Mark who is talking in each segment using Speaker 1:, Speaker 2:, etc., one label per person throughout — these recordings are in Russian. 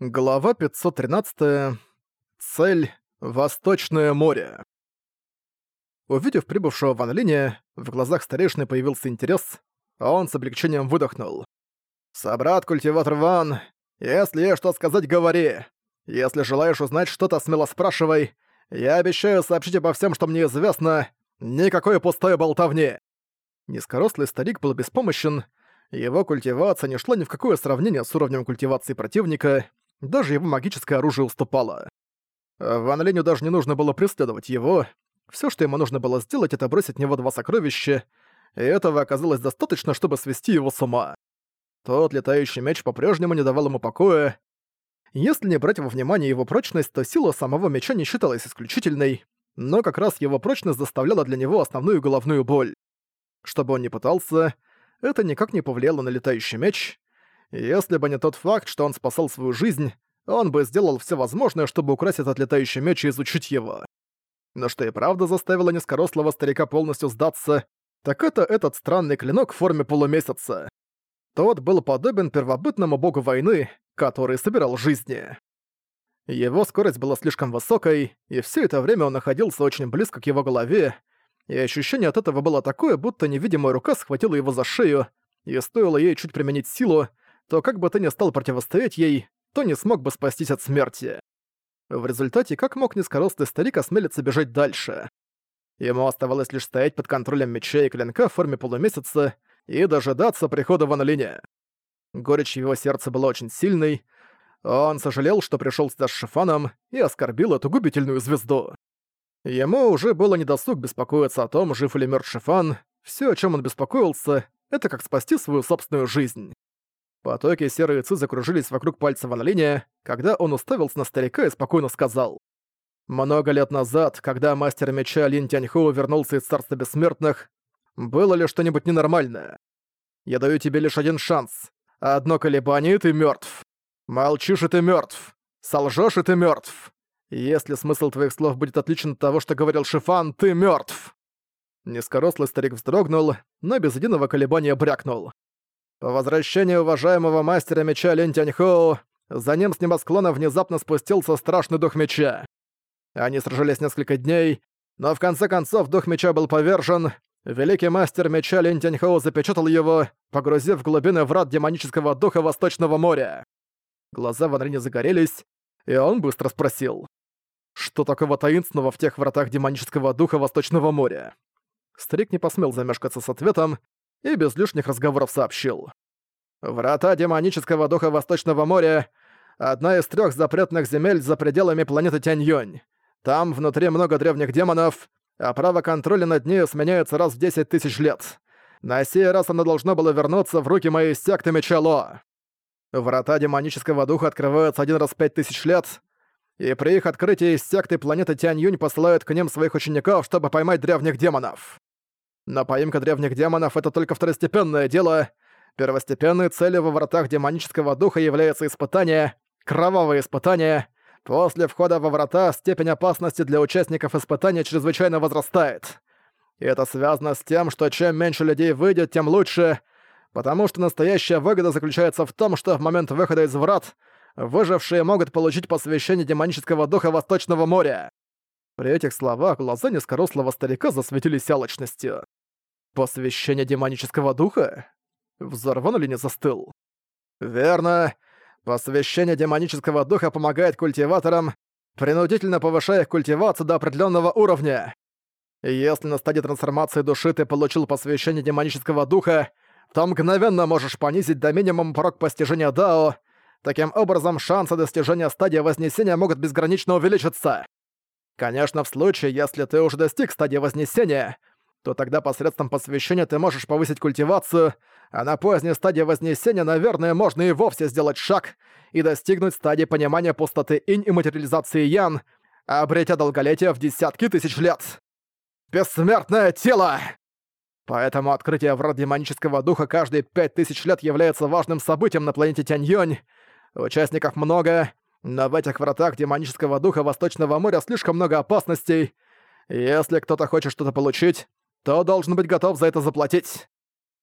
Speaker 1: Глава 513. Цель — Восточное море. Увидев прибывшего Ван Линя, в глазах старейшины появился интерес, а он с облегчением выдохнул. «Собрат-культиватор Ван, если есть что сказать, говори. Если желаешь узнать что-то, смело спрашивай. Я обещаю сообщить обо всем, что мне известно. Никакой пустой болтовни». Низкорослый старик был беспомощен, его культивация не шла ни в какое сравнение с уровнем культивации противника, даже его магическое оружие уступало. Ван Линю даже не нужно было преследовать его. Все, что ему нужно было сделать, это бросить в него два сокровища, и этого оказалось достаточно, чтобы свести его с ума. Тот летающий меч по-прежнему не давал ему покоя. Если не брать во внимание его прочность, то сила самого меча не считалась исключительной, но как раз его прочность заставляла для него основную головную боль. Что бы он ни пытался, это никак не повлияло на летающий меч, если бы не тот факт, что он спасал свою жизнь, он бы сделал все возможное, чтобы украсть этот летающий меч и изучить его. Но что и правда заставило низкорослого старика полностью сдаться, так это этот странный клинок в форме полумесяца. Тот был подобен первобытному богу войны, который собирал жизни. Его скорость была слишком высокой, и все это время он находился очень близко к его голове, и ощущение от этого было такое, будто невидимая рука схватила его за шею, и стоило ей чуть применить силу, то как бы ты ни стал противостоять ей, то не смог бы спастись от смерти. В результате, как мог низкорослый старик осмелиться бежать дальше? Ему оставалось лишь стоять под контролем меча и клинка в форме полумесяца и дожидаться прихода Ван Линя. Горечь его сердце была очень сильной. Он сожалел, что пришел сюда с Шифаном и оскорбил эту губительную звезду. Ему уже было недосуг беспокоиться о том, жив или мертв Шифан. Все, о чем он беспокоился, это как спасти свою собственную жизнь. Потоки серой ци закружились вокруг пальца Ван когда он уставился на старика и спокойно сказал. «Много лет назад, когда мастер меча Лин Тяньхоу вернулся из Царства Бессмертных, было ли что-нибудь ненормальное? Я даю тебе лишь один шанс. Одно колебание, и ты мертв. Молчишь, и ты мертв. Солжешь, и ты мертв. Если смысл твоих слов будет отличен от того, что говорил Шифан, ты мертв. Низкорослый старик вздрогнул, но без единого колебания брякнул. По возвращении уважаемого мастера меча Лин Тяньхоу, за ним с небосклона внезапно спустился страшный дух меча. Они сражались несколько дней, но в конце концов дух меча был повержен, великий мастер меча Лин Тяньхоу запечатал его, погрузив в глубины врат демонического духа Восточного моря. Глаза Ван Линя загорелись, и он быстро спросил. Что такого таинственного в тех вратах демонического духа Восточного моря? Старик не посмел замешкаться с ответом, и без лишних разговоров сообщил. «Врата демонического духа Восточного моря — одна из трех запретных земель за пределами планеты Тяньюнь. Там внутри много древних демонов, а право контроля над ней сменяется раз в 10 тысяч лет. На сей раз оно должно было вернуться в руки моей секты Мечало. Врата демонического духа открываются один раз в пять тысяч лет, и при их открытии из секты планеты Тянь-Юнь посылают к ним своих учеников, чтобы поймать древних демонов. Но поимка древних демонов — это только второстепенное дело. Первостепенной целью во вратах демонического духа является испытание, кровавое испытание. После входа во врата степень опасности для участников испытания чрезвычайно возрастает. И это связано с тем, что чем меньше людей выйдет, тем лучше, потому что настоящая выгода заключается в том, что в момент выхода из врат выжившие могут получить посвящение демонического духа Восточного моря. При этих словах глаза низкорослого старика засветились алчностью. Посвящение демонического духа? Взорван или не застыл? Верно. Посвящение демонического духа помогает культиваторам, принудительно повышая их культивацию до определенного уровня. Если на стадии трансформации души ты получил посвящение демонического духа, то мгновенно можешь понизить до минимума порог постижения Дао. Таким образом, шансы достижения стадии Вознесения могут безгранично увеличиться. Конечно, в случае, если ты уже достиг стадии Вознесения, то тогда посредством посвящения ты можешь повысить культивацию, а на поздней стадии Вознесения, наверное, можно и вовсе сделать шаг и достигнуть стадии понимания пустоты инь и материализации ян, обретя долголетие в десятки тысяч лет. Бессмертное тело! Поэтому открытие врат демонического духа каждые пять тысяч лет является важным событием на планете Тяньёнь. Участников много, но в этих вратах демонического духа Восточного моря слишком много опасностей. Если кто-то хочет что-то получить, то должен быть готов за это заплатить.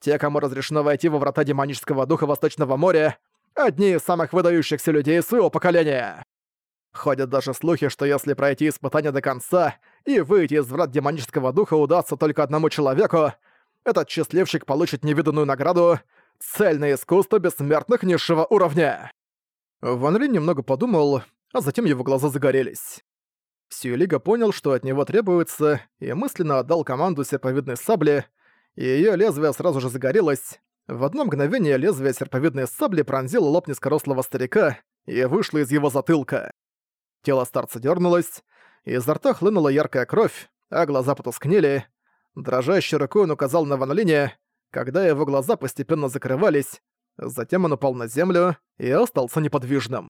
Speaker 1: Те, кому разрешено войти во врата демонического духа Восточного моря, одни из самых выдающихся людей своего поколения. Ходят даже слухи, что если пройти испытание до конца и выйти из врат демонического духа удастся только одному человеку, этот счастливчик получит невиданную награду — цельное искусство бессмертных низшего уровня. Ван Линь немного подумал, а затем его глаза загорелись. Сюэлига понял, что от него требуется, и мысленно отдал команду серповидной сабли, и её лезвие сразу же загорелось. В одно мгновение лезвие серповидной сабли пронзило лоб низкорослого старика и вышло из его затылка. Тело старца дернулось, изо рта хлынула яркая кровь, а глаза потускнели. Дрожащей рукой он указал на Ван Линя, когда его глаза постепенно закрывались, затем он упал на землю и остался неподвижным.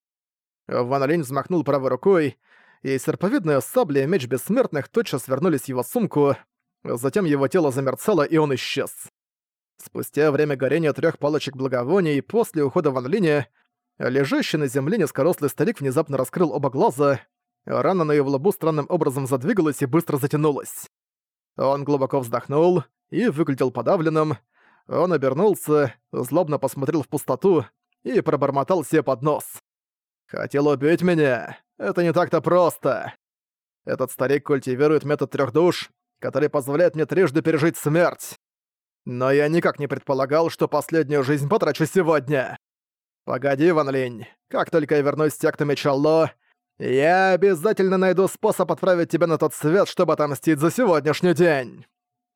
Speaker 1: Ван Линь взмахнул правой рукой, и серповидная сабля и меч бессмертных тотчас свернулись в его сумку, затем его тело замерцало, и он исчез. Спустя время горения трех палочек благовоний после ухода Ван Линя, лежащий на земле низкорослый старик внезапно раскрыл оба глаза, рана на его лбу странным образом задвигалась и быстро затянулась. Он глубоко вздохнул и выглядел подавленным. Он обернулся, злобно посмотрел в пустоту и пробормотал себе под нос. «Хотел убить меня. Это не так-то просто. Этот старик культивирует метод трех душ, который позволяет мне трижды пережить смерть. Но я никак не предполагал, что последнюю жизнь потрачу сегодня. Погоди, Ван Линь, как только я вернусь в секту Мечалло, я обязательно найду способ отправить тебя на тот свет, чтобы отомстить за сегодняшний день.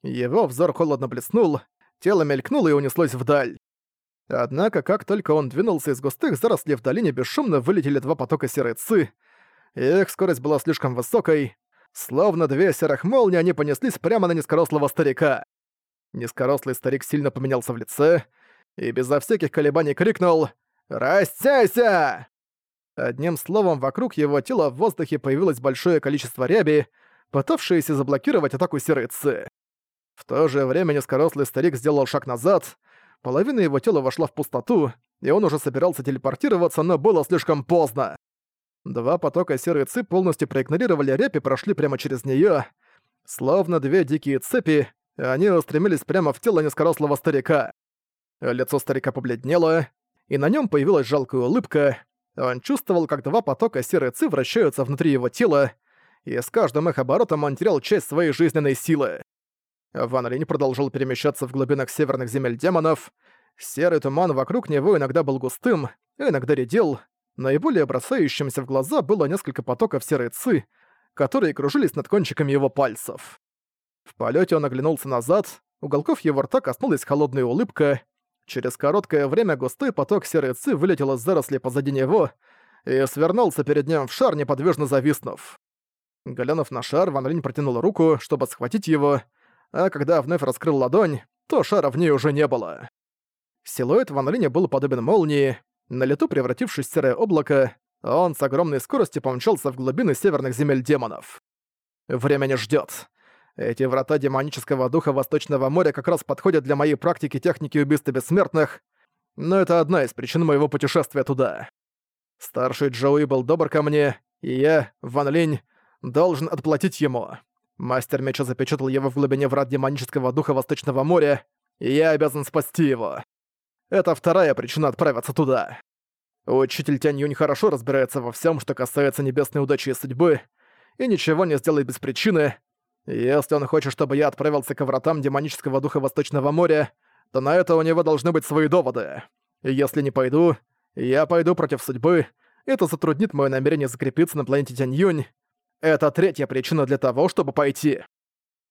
Speaker 1: Его взор холодно блеснул, тело мелькнуло и унеслось вдаль. Однако, как только он двинулся из густых зарослей в долине, бесшумно вылетели два потока серой ци. Их скорость была слишком высокой. Словно две серых молнии, они понеслись прямо на низкорослого старика. Низкорослый старик сильно поменялся в лице и безо всяких колебаний крикнул «Растяйся!». Одним словом, вокруг его тела в воздухе появилось большое количество ряби, пытавшиеся заблокировать атаку серой. В то же время низкорослый старик сделал шаг назад, половина его тела вошла в пустоту, и он уже собирался телепортироваться, но было слишком поздно. Два потока серой ци полностью проигнорировали рябь и прошли прямо через неё. Словно две дикие цепи, они устремились прямо в тело низкорослого старика. Лицо старика побледнело, и на нём появилась жалкая улыбка. Он чувствовал, как два потока серой ци вращаются внутри его тела, и с каждым их оборотом он терял часть своей жизненной силы. Ван Линь продолжил перемещаться в глубинах северных земель демонов. Серый туман вокруг него иногда был густым, иногда редел. Наиболее бросающимся в глаза было несколько потоков серой ци, которые кружились над кончиками его пальцев. В полете он оглянулся назад, уголков его рта коснулась холодная улыбка. Через короткое время густой поток серой ци вылетел из зарослей позади него и свернулся перед ним в шар, неподвижно зависнув. Глянув на шар, Ван Линь протянул руку, чтобы схватить его, а когда вновь раскрыл ладонь, то шара в ней уже не было. Силуэт Ван Линя был подобен молнии, на лету превратившись в серое облако, он с огромной скоростью помчался в глубины северных земель демонов. Время не ждёт. Эти врата демонического духа Восточного моря как раз подходят для моей практики техники убийства бессмертных, но это одна из причин моего путешествия туда. Старший Джоуи был добр ко мне, и я, Ван Линь, должен отплатить ему. Мастер меча запечатал его в глубине врат демонического духа Восточного моря, и я обязан спасти его. Это вторая причина отправиться туда. Учитель Тянь Юнь хорошо разбирается во всем, что касается небесной удачи и судьбы, и ничего не сделает без причины. Если он хочет, чтобы я отправился к вратам демонического духа Восточного моря, то на это у него должны быть свои доводы. Если не пойду, я пойду против судьбы, это затруднит мое намерение закрепиться на планете Тянь Юнь, это третья причина для того, чтобы пойти.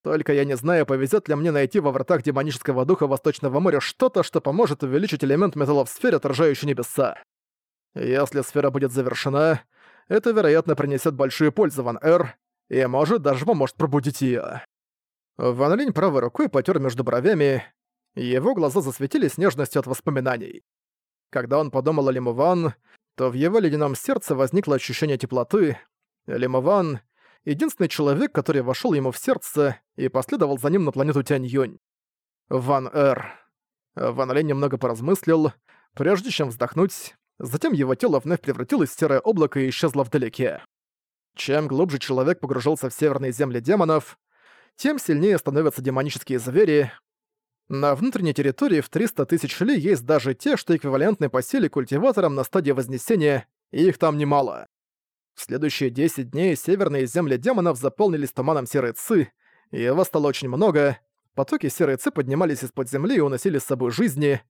Speaker 1: Только я не знаю, повезет ли мне найти во вратах демонического духа Восточного моря что-то, что поможет увеличить элемент металла в сфере, отражающей небеса. Если сфера будет завершена, это, вероятно, принесет большую пользу Ван Эр, и, может, даже поможет пробудить ее. Ван Линь правой рукой потер между бровями, его глаза засветились нежностью от воспоминаний. Когда он подумал о Лиму Ван, то в его ледяном сердце возникло ощущение теплоты, Лимован — единственный человек, который вошел ему в сердце и последовал за ним на планету Тянь-Юнь. Ван Эр. Ван Лень немного поразмыслил, прежде чем вздохнуть, затем его тело вновь превратилось в серое облако и исчезло вдалеке. Чем глубже человек погружался в северные земли демонов, тем сильнее становятся демонические звери. На внутренней территории в 300 тысяч ли есть даже те, что эквивалентны по силе культиваторам на стадии Вознесения, и их там немало. В следующие 10 дней северные земли демонов заполнились туманом серой ци, и его стало очень много. Потоки серой ци поднимались из-под земли и уносили с собой жизни.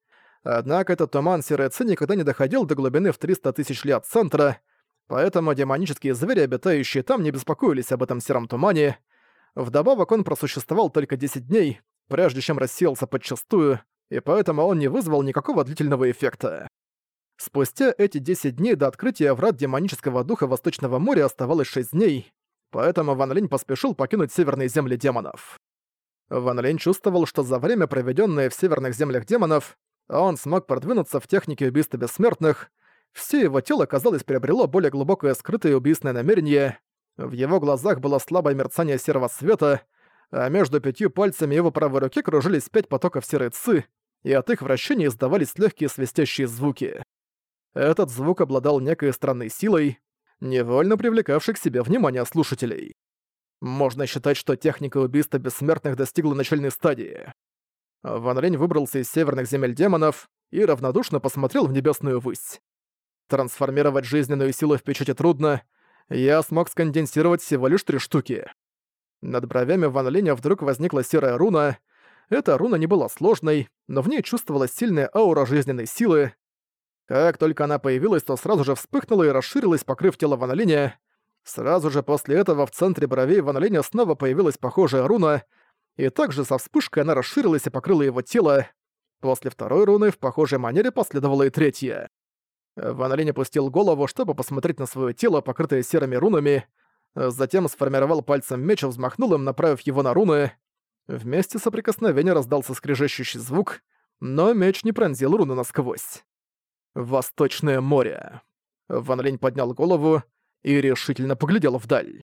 Speaker 1: Однако этот туман серой ци никогда не доходил до глубины в 300 тысяч ли от центра, поэтому демонические звери, обитающие там, не беспокоились об этом сером тумане. Вдобавок он просуществовал только 10 дней, прежде чем рассеялся подчастую, и поэтому он не вызвал никакого длительного эффекта. Спустя эти 10 дней до открытия врат демонического духа Восточного моря оставалось 6 дней, поэтому Ван Линь поспешил покинуть северные земли демонов. Ван Линь чувствовал, что за время, проведенное в северных землях демонов, он смог продвинуться в технике убийства бессмертных, все его тело, казалось, приобрело более глубокое скрытое убийственное намерение, в его глазах было слабое мерцание серого света, а между пятью пальцами его правой руки кружились пять потоков серой ци, и от их вращения издавались легкие свистящие звуки. Этот звук обладал некой странной силой, невольно привлекавшей к себе внимание слушателей. Можно считать, что техника убийства бессмертных достигла начальной стадии. Ван Лень выбрался из северных земель демонов и равнодушно посмотрел в небесную высь. Трансформировать жизненную силу в печати трудно, я смог сконденсировать всего лишь три штуки. Над бровями Ван Линя вдруг возникла серая руна. Эта руна не была сложной, но в ней чувствовалась сильная аура жизненной силы. Как только она появилась, то сразу же вспыхнула и расширилась, покрыв тело Ван. Сразу же после этого в центре бровей Ван снова появилась похожая руна, и также со вспышкой она расширилась и покрыла его тело. После второй руны в похожей манере последовала и третья. Ван Линь опустил голову, чтобы посмотреть на свое тело, покрытое серыми рунами, затем сформировал пальцем меч и взмахнул им, направив его на руны. Вместе соприкосновения раздался скрежещущий звук, но меч не пронзил руны насквозь. Восточное море. Ван Линь поднял голову и решительно поглядел вдаль.